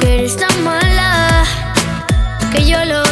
que eres tan mala que yo lo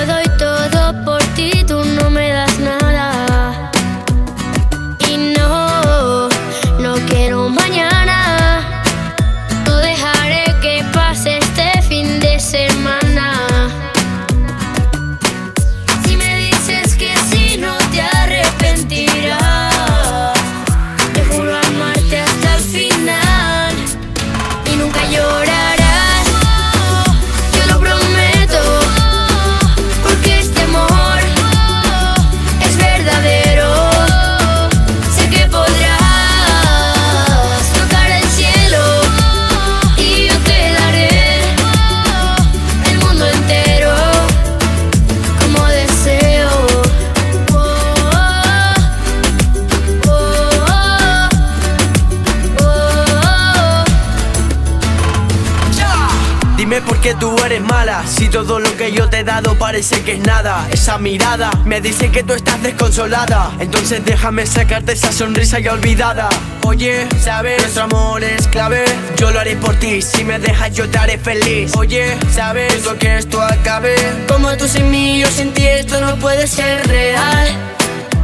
tú eres mala. Si todo lo que yo te he dado parece que es nada. Esa mirada me dice que tú estás desconsolada. Entonces déjame sacarte esa sonrisa ya olvidada. Oye, ¿sabes? Nuestro amor es clave. Yo lo haré por ti, si me dejas yo te haré feliz. Oye, ¿sabes? Lo que esto acabe. Como tú sin mí, yo sin ti, esto no puede ser real.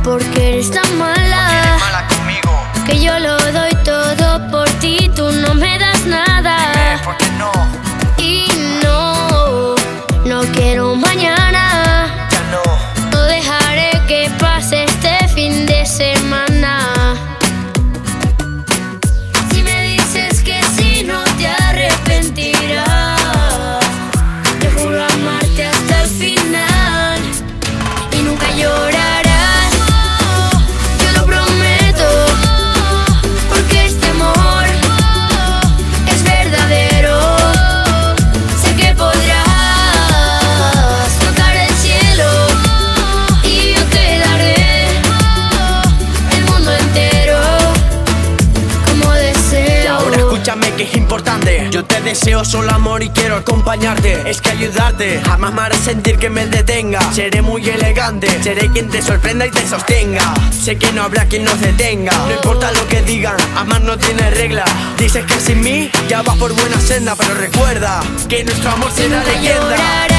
Porque eres tan mala. Mala conmigo. Que yo lo doy todo por ti, tú no me das que es importante. Yo te deseo solo amor y quiero acompañarte. Es que ayudarte Jamás me hará sentir que me detenga. Seré muy elegante Seré quien te sorprenda y te sostenga. Sé que no habrá quien nos detenga. No importa lo que digan Amar no tiene regla. Dices que sin mí ya vas por buena senda Pero recuerda que nuestro amor será leyenda